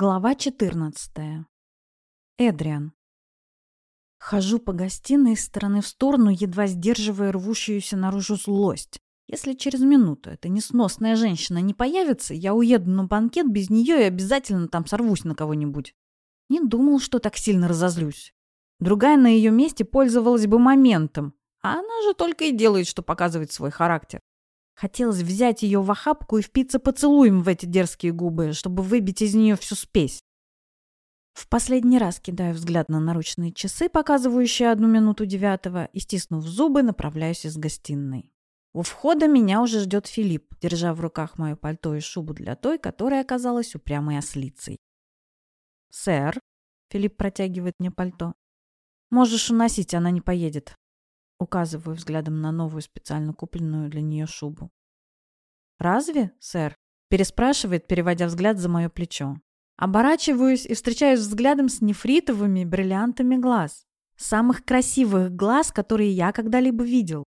Глава 14. Эдриан. Хожу по гостиной из стороны в сторону, едва сдерживая рвущуюся наружу злость. Если через минуту эта несносная женщина не появится, я уеду на банкет без нее и обязательно там сорвусь на кого-нибудь. Не думал, что так сильно разозлюсь. Другая на ее месте пользовалась бы моментом, а она же только и делает, что показывает свой характер. Хотелось взять ее в охапку и впиться поцелуем в эти дерзкие губы, чтобы выбить из нее всю спесь. В последний раз кидаю взгляд на наручные часы, показывающие одну минуту девятого, и, стиснув зубы, направляюсь из гостиной. У входа меня уже ждет Филипп, держа в руках мое пальто и шубу для той, которая оказалась упрямой ослицей. «Сэр», — Филипп протягивает мне пальто, — «можешь уносить, она не поедет. Указываю взглядом на новую специально купленную для нее шубу. «Разве, сэр?» – переспрашивает, переводя взгляд за мое плечо. Оборачиваюсь и встречаюсь взглядом с нефритовыми бриллиантами глаз. Самых красивых глаз, которые я когда-либо видел.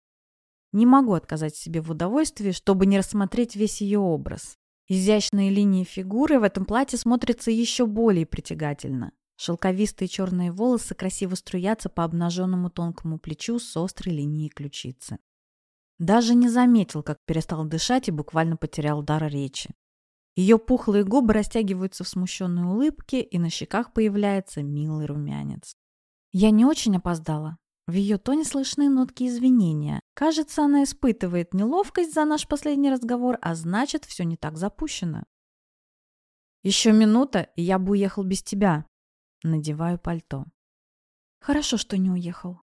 Не могу отказать себе в удовольствии, чтобы не рассмотреть весь ее образ. Изящные линии фигуры в этом платье смотрятся еще более притягательно. Шелковистые черные волосы красиво струятся по обнаженному тонкому плечу с острой линией ключицы. Даже не заметил, как перестал дышать и буквально потерял дар речи. Ее пухлые губы растягиваются в смущенной улыбке, и на щеках появляется милый румянец. Я не очень опоздала. В ее тоне слышны нотки извинения. Кажется, она испытывает неловкость за наш последний разговор, а значит, все не так запущено. «Еще минута, и я бы уехал без тебя», Надеваю пальто. Хорошо, что не уехал.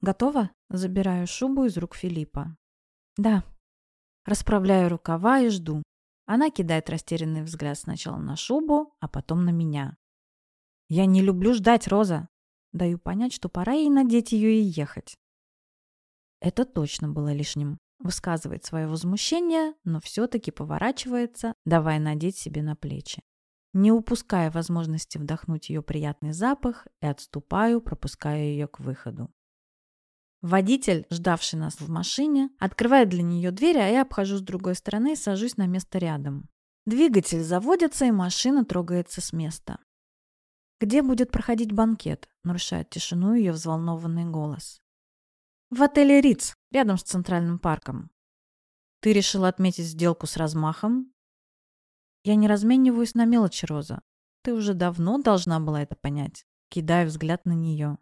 Готова? Забираю шубу из рук Филиппа. Да. Расправляю рукава и жду. Она кидает растерянный взгляд сначала на шубу, а потом на меня. Я не люблю ждать, Роза. Даю понять, что пора ей надеть ее и ехать. Это точно было лишним. Высказывает свое возмущение, но все-таки поворачивается, давая надеть себе на плечи не упуская возможности вдохнуть ее приятный запах и отступаю, пропуская ее к выходу. Водитель, ждавший нас в машине, открывает для нее дверь, а я обхожу с другой стороны и сажусь на место рядом. Двигатель заводится, и машина трогается с места. «Где будет проходить банкет?» – нарушает тишину ее взволнованный голос. «В отеле Риц, рядом с Центральным парком». «Ты решил отметить сделку с размахом?» Я не размениваюсь на мелочи, Роза. Ты уже давно должна была это понять. Кидаю взгляд на нее.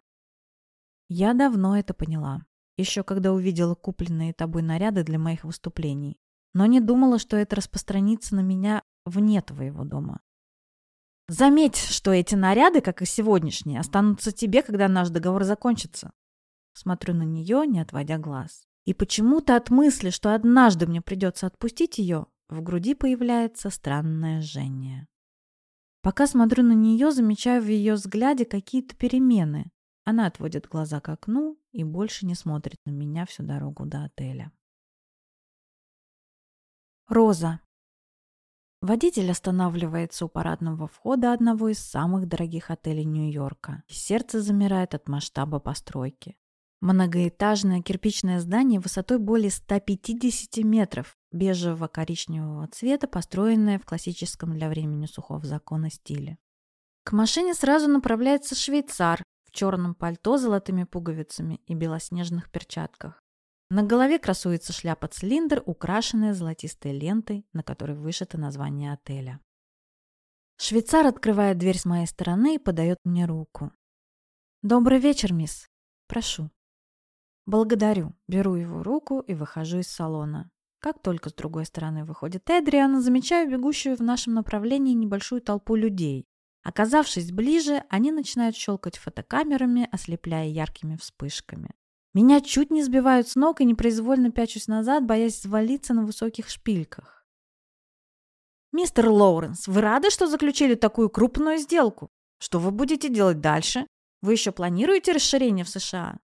Я давно это поняла. Еще когда увидела купленные тобой наряды для моих выступлений. Но не думала, что это распространится на меня вне твоего дома. Заметь, что эти наряды, как и сегодняшние, останутся тебе, когда наш договор закончится. Смотрю на нее, не отводя глаз. И почему-то от мысли, что однажды мне придется отпустить ее, в груди появляется странное жжение. Пока смотрю на нее, замечаю в ее взгляде какие-то перемены. Она отводит глаза к окну и больше не смотрит на меня всю дорогу до отеля. Роза. Водитель останавливается у парадного входа одного из самых дорогих отелей Нью-Йорка. Сердце замирает от масштаба постройки. Многоэтажное кирпичное здание высотой более 150 метров, бежево-коричневого цвета, построенное в классическом для времени сухого закона стиле. К машине сразу направляется швейцар в черном пальто с золотыми пуговицами и белоснежных перчатках. На голове красуется шляпа-цилиндр, украшенная золотистой лентой, на которой вышито название отеля. Швейцар открывает дверь с моей стороны и подает мне руку. «Добрый вечер, мисс. Прошу». Благодарю. Беру его руку и выхожу из салона. Как только с другой стороны выходит Эдриан, замечаю бегущую в нашем направлении небольшую толпу людей. Оказавшись ближе, они начинают щелкать фотокамерами, ослепляя яркими вспышками. Меня чуть не сбивают с ног и непроизвольно пячусь назад, боясь свалиться на высоких шпильках. «Мистер Лоуренс, вы рады, что заключили такую крупную сделку? Что вы будете делать дальше? Вы еще планируете расширение в США?»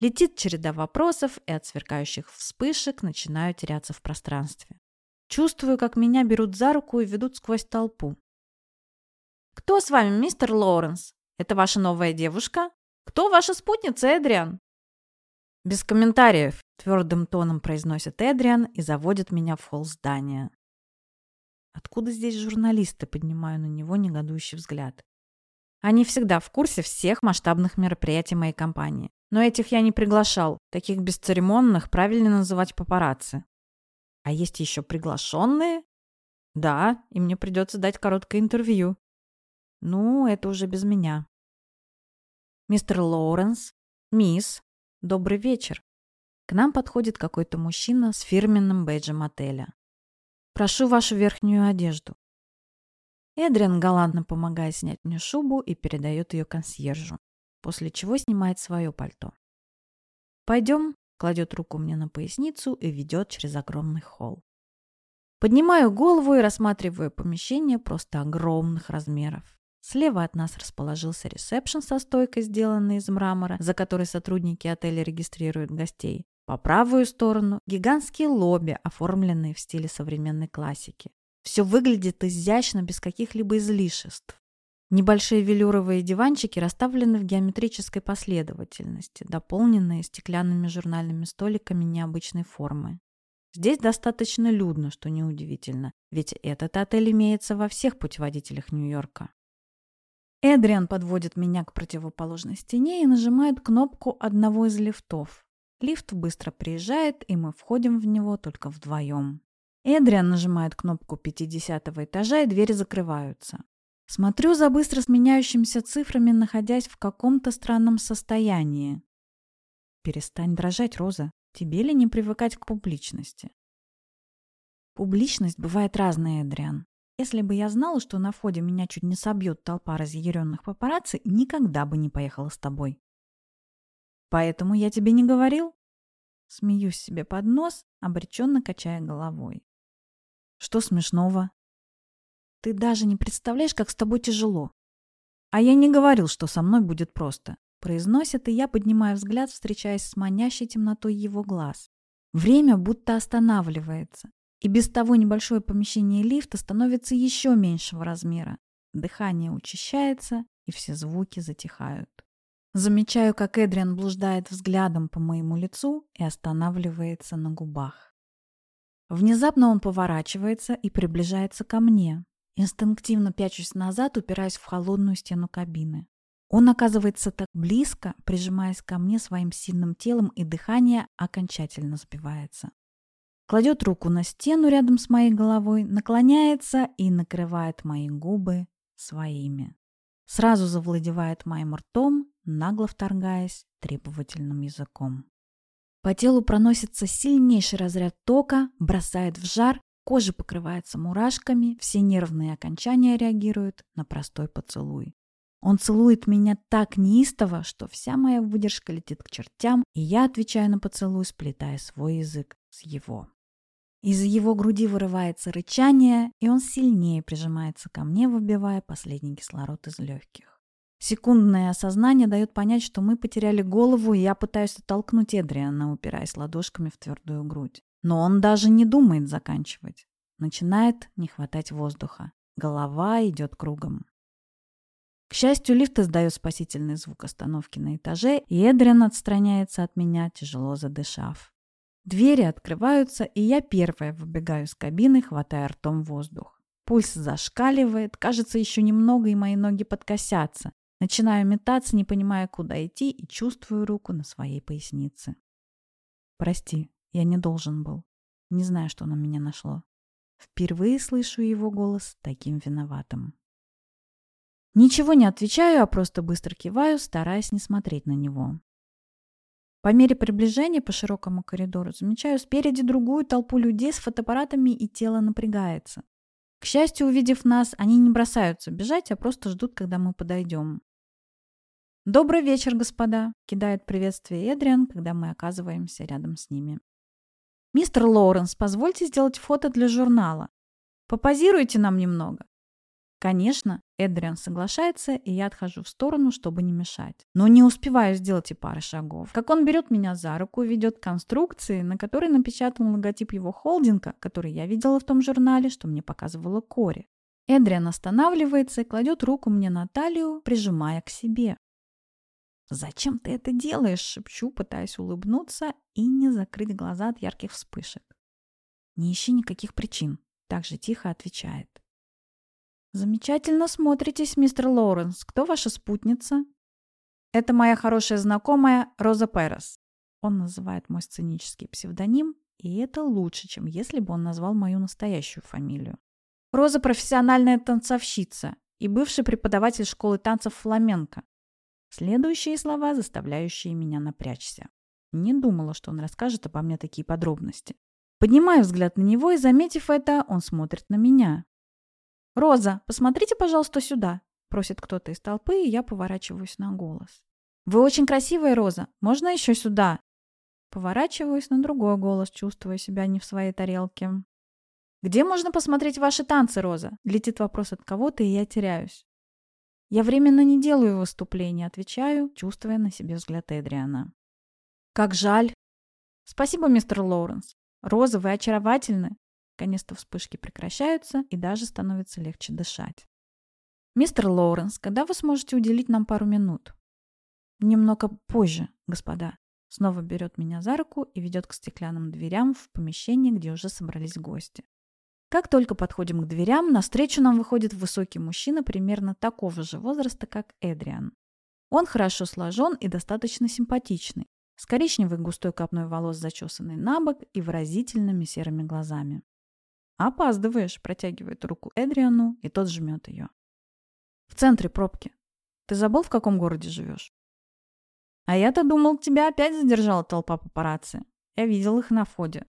Летит череда вопросов, и от сверкающих вспышек начинаю теряться в пространстве. Чувствую, как меня берут за руку и ведут сквозь толпу. «Кто с вами, мистер Лоуренс? Это ваша новая девушка? Кто ваша спутница, Эдриан?» «Без комментариев», — твердым тоном произносит Эдриан и заводит меня в холл здания. Откуда здесь журналисты? Поднимаю на него негодующий взгляд. Они всегда в курсе всех масштабных мероприятий моей компании. Но этих я не приглашал. Таких бесцеремонных правильно называть папарацци. А есть еще приглашенные? Да, и мне придется дать короткое интервью. Ну, это уже без меня. Мистер Лоуренс, мисс, добрый вечер. К нам подходит какой-то мужчина с фирменным бейджем отеля. Прошу вашу верхнюю одежду. Эдриан галантно помогает снять мне шубу и передает ее консьержу, после чего снимает свое пальто. «Пойдем», — кладет руку мне на поясницу и ведет через огромный холл. Поднимаю голову и рассматриваю помещение просто огромных размеров. Слева от нас расположился ресепшн со стойкой, сделанной из мрамора, за которой сотрудники отеля регистрируют гостей. По правую сторону – гигантские лобби, оформленные в стиле современной классики. Все выглядит изящно, без каких-либо излишеств. Небольшие велюровые диванчики расставлены в геометрической последовательности, дополненные стеклянными журнальными столиками необычной формы. Здесь достаточно людно, что неудивительно, ведь этот отель имеется во всех путеводителях Нью-Йорка. Эдриан подводит меня к противоположной стене и нажимает кнопку одного из лифтов. Лифт быстро приезжает, и мы входим в него только вдвоем. Эдриан нажимает кнопку 50 этажа, и двери закрываются. Смотрю за быстро сменяющимися цифрами, находясь в каком-то странном состоянии. Перестань дрожать, Роза. Тебе ли не привыкать к публичности? Публичность бывает разная, Эдриан. Если бы я знала, что на входе меня чуть не собьет толпа разъяренных папарацци, никогда бы не поехала с тобой. Поэтому я тебе не говорил? Смеюсь себе под нос, обреченно качая головой. Что смешного? Ты даже не представляешь, как с тобой тяжело. А я не говорил, что со мной будет просто. Произносит, и я поднимаю взгляд, встречаясь с манящей темнотой его глаз. Время будто останавливается. И без того небольшое помещение лифта становится еще меньшего размера. Дыхание учащается, и все звуки затихают. Замечаю, как Эдриан блуждает взглядом по моему лицу и останавливается на губах. Внезапно он поворачивается и приближается ко мне. Инстинктивно пячусь назад, упираясь в холодную стену кабины. Он оказывается так близко, прижимаясь ко мне своим сильным телом, и дыхание окончательно сбивается. Кладет руку на стену рядом с моей головой, наклоняется и накрывает мои губы своими. Сразу завладевает моим ртом нагло вторгаясь требовательным языком. По телу проносится сильнейший разряд тока, бросает в жар, кожа покрывается мурашками, все нервные окончания реагируют на простой поцелуй. Он целует меня так неистово, что вся моя выдержка летит к чертям, и я отвечаю на поцелуй, сплетая свой язык с его. Из его груди вырывается рычание, и он сильнее прижимается ко мне, выбивая последний кислород из легких. Секундное осознание дает понять, что мы потеряли голову, и я пытаюсь оттолкнуть Эдриана, упираясь ладошками в твердую грудь. Но он даже не думает заканчивать. Начинает не хватать воздуха. Голова идет кругом. К счастью, лифт издает спасительный звук остановки на этаже, и Эдриан отстраняется от меня, тяжело задышав. Двери открываются, и я первая выбегаю из кабины, хватая ртом воздух. Пульс зашкаливает, кажется, еще немного, и мои ноги подкосятся. Начинаю метаться, не понимая, куда идти, и чувствую руку на своей пояснице. Прости, я не должен был. Не знаю, что на меня нашло. Впервые слышу его голос таким виноватым. Ничего не отвечаю, а просто быстро киваю, стараясь не смотреть на него. По мере приближения по широкому коридору замечаю спереди другую толпу людей с фотоаппаратами, и тело напрягается. К счастью, увидев нас, они не бросаются бежать, а просто ждут, когда мы подойдем. «Добрый вечер, господа!» — кидает приветствие Эдриан, когда мы оказываемся рядом с ними. «Мистер Лоуренс, позвольте сделать фото для журнала. Попозируйте нам немного». Конечно, Эдриан соглашается, и я отхожу в сторону, чтобы не мешать. Но не успеваю сделать и пары шагов. Как он берет меня за руку и ведет к конструкции, на которой напечатан логотип его холдинга, который я видела в том журнале, что мне показывала Кори. Эдриан останавливается и кладет руку мне на талию, прижимая к себе. «Зачем ты это делаешь?» — шепчу, пытаясь улыбнуться и не закрыть глаза от ярких вспышек. «Не ищи никаких причин. Так же тихо отвечает. «Замечательно смотритесь, мистер Лоуренс. Кто ваша спутница?» «Это моя хорошая знакомая Роза Перес». Он называет мой сценический псевдоним, и это лучше, чем если бы он назвал мою настоящую фамилию. Роза – профессиональная танцовщица и бывший преподаватель школы танцев фламенко. Следующие слова, заставляющие меня напрячься. Не думала, что он расскажет обо мне такие подробности. Поднимаю взгляд на него, и, заметив это, он смотрит на меня. «Роза, посмотрите, пожалуйста, сюда», — просит кто-то из толпы, и я поворачиваюсь на голос. «Вы очень красивая, Роза. Можно еще сюда?» Поворачиваюсь на другой голос, чувствуя себя не в своей тарелке. «Где можно посмотреть ваши танцы, Роза?» Летит вопрос от кого-то, и я теряюсь. Я временно не делаю выступления, отвечаю, чувствуя на себе взгляд Эдриана. «Как жаль!» «Спасибо, мистер Лоуренс. Роза, вы очаровательны. Наконец-то вспышки прекращаются, и даже становится легче дышать. «Мистер Лоуренс, когда вы сможете уделить нам пару минут?» «Немного позже, господа». Снова берет меня за руку и ведет к стеклянным дверям в помещение, где уже собрались гости. Как только подходим к дверям, навстречу нам выходит высокий мужчина примерно такого же возраста, как Эдриан. Он хорошо сложен и достаточно симпатичный, с коричневой густой копной волос, зачесанной на бок и выразительными серыми глазами. «Опаздываешь», — протягивает руку Эдриану, и тот жмет ее. «В центре пробки. Ты забыл, в каком городе живешь?» «А я-то думал, тебя опять задержала толпа папарацци. Я видел их на входе.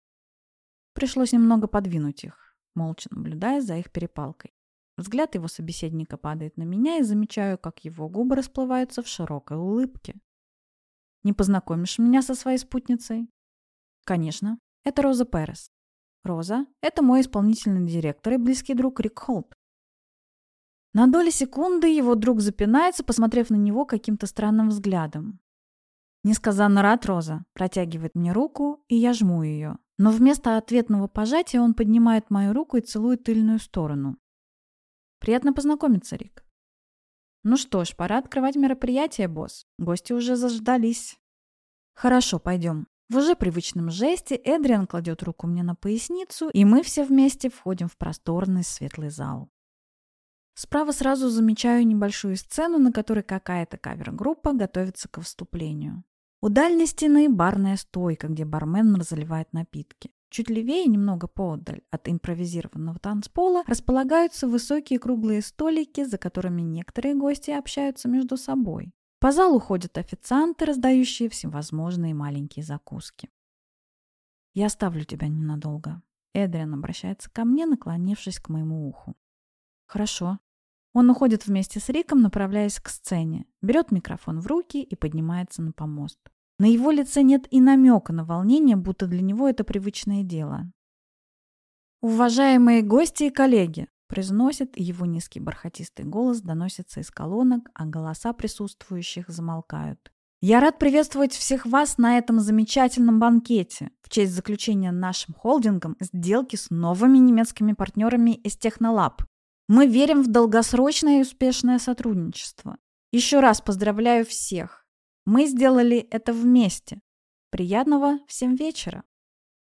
Пришлось немного подвинуть их, молча наблюдая за их перепалкой. Взгляд его собеседника падает на меня и замечаю, как его губы расплываются в широкой улыбке. «Не познакомишь меня со своей спутницей?» «Конечно. Это Роза Перес. Роза – это мой исполнительный директор и близкий друг Рик Холт. На доли секунды его друг запинается, посмотрев на него каким-то странным взглядом. Несказанно рад Роза, протягивает мне руку, и я жму ее. Но вместо ответного пожатия он поднимает мою руку и целует тыльную сторону. Приятно познакомиться, Рик. Ну что ж, пора открывать мероприятие, босс. Гости уже заждались. Хорошо, пойдем. В уже привычном жесте Эдриан кладет руку мне на поясницу, и мы все вместе входим в просторный светлый зал. Справа сразу замечаю небольшую сцену, на которой какая-то кавер-группа готовится к выступлению. У дальней стены барная стойка, где бармен разливает напитки. Чуть левее, немного поодаль от импровизированного танцпола, располагаются высокие круглые столики, за которыми некоторые гости общаются между собой. По залу ходят официанты, раздающие всевозможные маленькие закуски. «Я оставлю тебя ненадолго». Эдриан обращается ко мне, наклонившись к моему уху. «Хорошо». Он уходит вместе с Риком, направляясь к сцене, берет микрофон в руки и поднимается на помост. На его лице нет и намека на волнение, будто для него это привычное дело. «Уважаемые гости и коллеги!» произносит, его низкий бархатистый голос доносится из колонок, а голоса присутствующих замолкают. Я рад приветствовать всех вас на этом замечательном банкете в честь заключения нашим холдингом сделки с новыми немецкими партнерами из Технолаб. Мы верим в долгосрочное и успешное сотрудничество. Еще раз поздравляю всех. Мы сделали это вместе. Приятного всем вечера.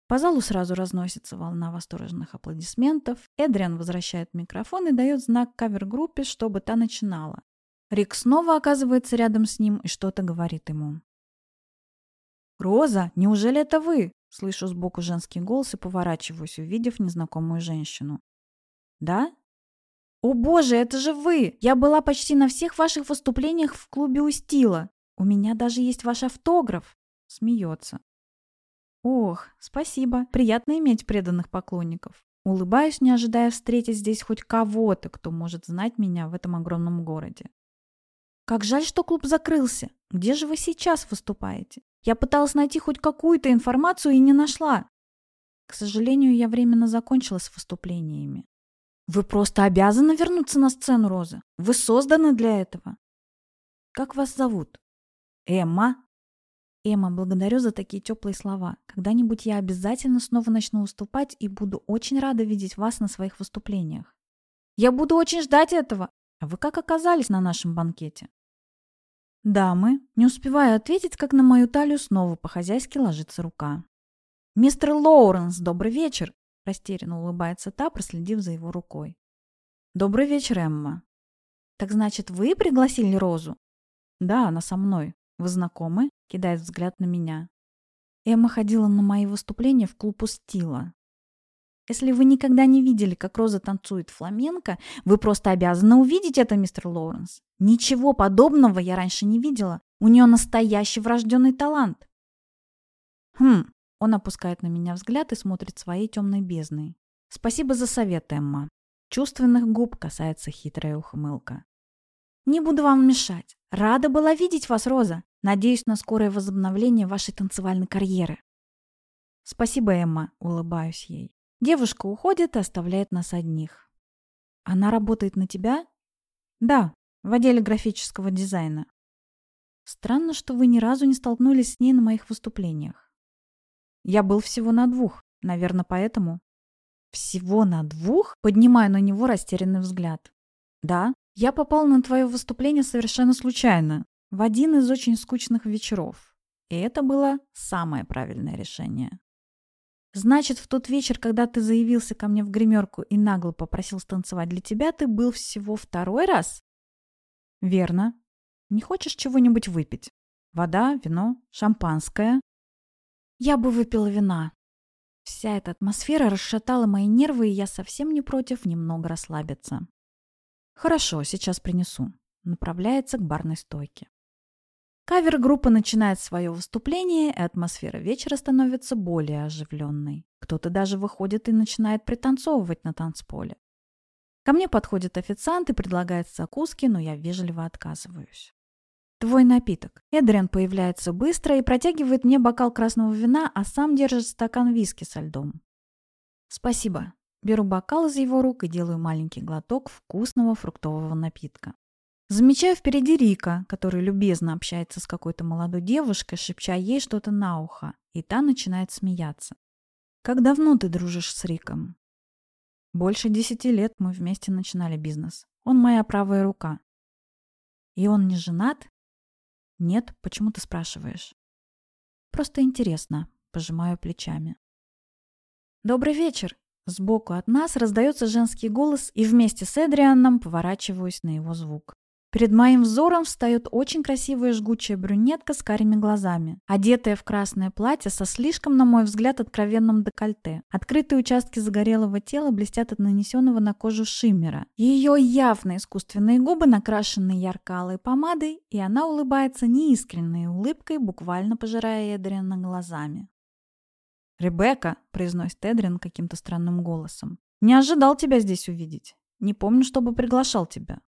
По залу сразу разносится волна восторженных аплодисментов. Эдриан возвращает микрофон и дает знак кавер-группе, чтобы та начинала. Рик снова оказывается рядом с ним и что-то говорит ему. «Роза, неужели это вы?» Слышу сбоку женский голос и поворачиваюсь, увидев незнакомую женщину. «Да?» «О боже, это же вы! Я была почти на всех ваших выступлениях в клубе у Стила. У меня даже есть ваш автограф!» Смеется. Ох, спасибо. Приятно иметь преданных поклонников. Улыбаюсь, не ожидая встретить здесь хоть кого-то, кто может знать меня в этом огромном городе. Как жаль, что клуб закрылся. Где же вы сейчас выступаете? Я пыталась найти хоть какую-то информацию и не нашла. К сожалению, я временно закончила с выступлениями. Вы просто обязаны вернуться на сцену, Роза. Вы созданы для этого. Как вас зовут? Эмма. Эмма, благодарю за такие теплые слова. Когда-нибудь я обязательно снова начну выступать и буду очень рада видеть вас на своих выступлениях. Я буду очень ждать этого. А вы как оказались на нашем банкете? Дамы, не успеваю ответить, как на мою талию снова по-хозяйски ложится рука. «Мистер Лоуренс, добрый вечер!» Растерянно улыбается та, проследив за его рукой. «Добрый вечер, Эмма». «Так значит, вы пригласили Розу?» «Да, она со мной. Вы знакомы?» Кидает взгляд на меня. Эмма ходила на мои выступления в клуб Устила. Если вы никогда не видели, как Роза танцует фламенко, вы просто обязаны увидеть это, мистер Лоуренс. Ничего подобного я раньше не видела. У нее настоящий врожденный талант. Хм, он опускает на меня взгляд и смотрит своей темной бездной. Спасибо за совет, Эмма. Чувственных губ касается хитрая ухмылка. Не буду вам мешать. Рада была видеть вас, Роза. Надеюсь на скорое возобновление вашей танцевальной карьеры. Спасибо, Эмма, улыбаюсь ей. Девушка уходит и оставляет нас одних. Она работает на тебя? Да, в отделе графического дизайна. Странно, что вы ни разу не столкнулись с ней на моих выступлениях. Я был всего на двух, наверное, поэтому. Всего на двух? Поднимаю на него растерянный взгляд. Да, я попал на твое выступление совершенно случайно, в один из очень скучных вечеров. И это было самое правильное решение. Значит, в тот вечер, когда ты заявился ко мне в гримерку и нагло попросил станцевать для тебя, ты был всего второй раз? Верно. Не хочешь чего-нибудь выпить? Вода, вино, шампанское? Я бы выпила вина. Вся эта атмосфера расшатала мои нервы, и я совсем не против немного расслабиться. Хорошо, сейчас принесу. Направляется к барной стойке. Кавер-группа начинает свое выступление, и атмосфера вечера становится более оживленной. Кто-то даже выходит и начинает пританцовывать на танцполе. Ко мне подходит официант и предлагает закуски, но я вежливо отказываюсь. Твой напиток. Эдриан появляется быстро и протягивает мне бокал красного вина, а сам держит стакан виски со льдом. Спасибо. Беру бокал из его рук и делаю маленький глоток вкусного фруктового напитка. Замечаю впереди Рика, который любезно общается с какой-то молодой девушкой, шепча ей что-то на ухо, и та начинает смеяться. «Как давно ты дружишь с Риком?» «Больше десяти лет мы вместе начинали бизнес. Он моя правая рука». «И он не женат?» «Нет, почему ты спрашиваешь?» «Просто интересно», — пожимаю плечами. «Добрый вечер!» Сбоку от нас раздается женский голос, и вместе с Эдрианом поворачиваюсь на его звук. Перед моим взором встает очень красивая жгучая брюнетка с карими глазами, одетая в красное платье со слишком, на мой взгляд, откровенным декольте. Открытые участки загорелого тела блестят от нанесенного на кожу шиммера. Ее явно искусственные губы накрашены ярко-алой помадой, и она улыбается неискренной улыбкой, буквально пожирая Эдриана глазами. «Ребекка», — произносит Эдрин каким-то странным голосом, — «не ожидал тебя здесь увидеть. Не помню, чтобы приглашал тебя».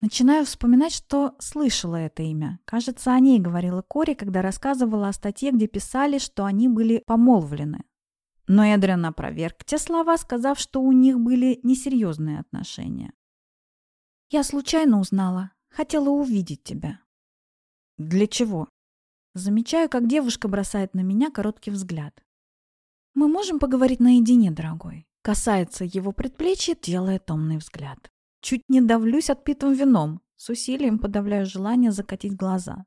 Начинаю вспоминать, что слышала это имя. Кажется, о ней говорила Кори, когда рассказывала о статье, где писали, что они были помолвлены. Но Эдриан опроверг те слова, сказав, что у них были несерьезные отношения. «Я случайно узнала. Хотела увидеть тебя». «Для чего?» Замечаю, как девушка бросает на меня короткий взгляд. «Мы можем поговорить наедине, дорогой?» Касается его предплечья, делая томный взгляд. Чуть не давлюсь отпитым вином. С усилием подавляю желание закатить глаза.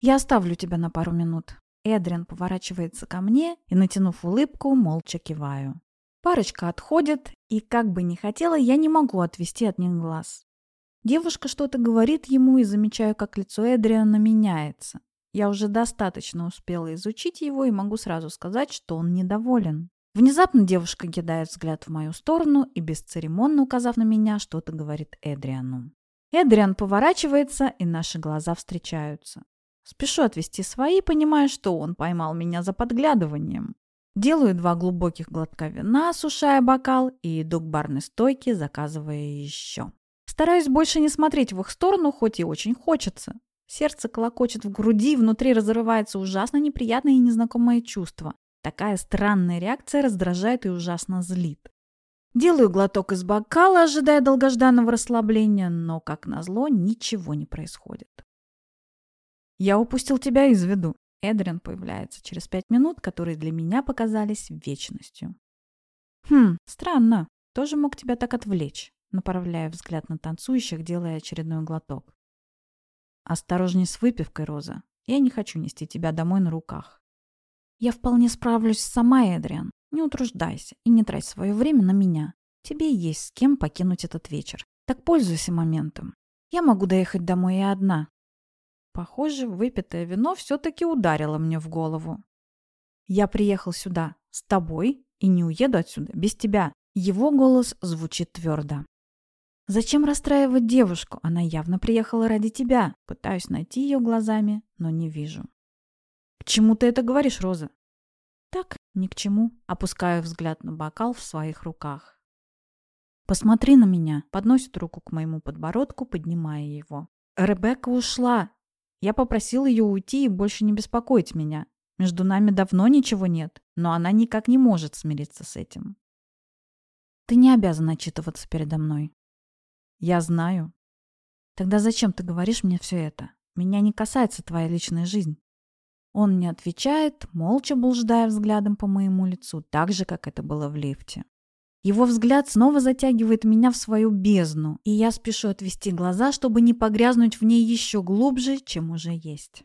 «Я оставлю тебя на пару минут». Эдриан поворачивается ко мне и, натянув улыбку, молча киваю. Парочка отходит, и как бы ни хотела, я не могу отвести от них глаз. Девушка что-то говорит ему, и замечаю, как лицо Эдриана меняется. Я уже достаточно успела изучить его и могу сразу сказать, что он недоволен. Внезапно девушка кидает взгляд в мою сторону и, бесцеремонно указав на меня, что-то говорит Эдриану. Эдриан поворачивается, и наши глаза встречаются. Спешу отвести свои, понимая, что он поймал меня за подглядыванием. Делаю два глубоких глотка вина, сушая бокал, и иду к барной стойке, заказывая еще. Стараюсь больше не смотреть в их сторону, хоть и очень хочется. Сердце колокочет в груди, внутри разрывается ужасно неприятное и незнакомое чувство. Такая странная реакция раздражает и ужасно злит. Делаю глоток из бокала, ожидая долгожданного расслабления, но, как назло, ничего не происходит. «Я упустил тебя из виду». Эдриан появляется через пять минут, которые для меня показались вечностью. «Хм, странно. Тоже мог тебя так отвлечь?» Направляя взгляд на танцующих, делая очередной глоток. «Осторожней с выпивкой, Роза. Я не хочу нести тебя домой на руках. Я вполне справлюсь сама, Эдриан. Не утруждайся и не трать свое время на меня. Тебе есть с кем покинуть этот вечер. Так пользуйся моментом. Я могу доехать домой и одна. Похоже, выпитое вино все-таки ударило мне в голову. Я приехал сюда с тобой и не уеду отсюда без тебя. Его голос звучит твердо. Зачем расстраивать девушку? Она явно приехала ради тебя. Пытаюсь найти ее глазами, но не вижу. К чему ты это говоришь, Роза? Так, ни к чему. Опускаю взгляд на бокал в своих руках. Посмотри на меня. Подносит руку к моему подбородку, поднимая его. Ребекка ушла. Я попросил ее уйти и больше не беспокоить меня. Между нами давно ничего нет, но она никак не может смириться с этим. Ты не обязан отчитываться передо мной. Я знаю. Тогда зачем ты говоришь мне все это? Меня не касается твоя личная жизнь. Он не отвечает, молча блуждая взглядом по моему лицу, так же, как это было в лифте. Его взгляд снова затягивает меня в свою бездну, и я спешу отвести глаза, чтобы не погрязнуть в ней еще глубже, чем уже есть.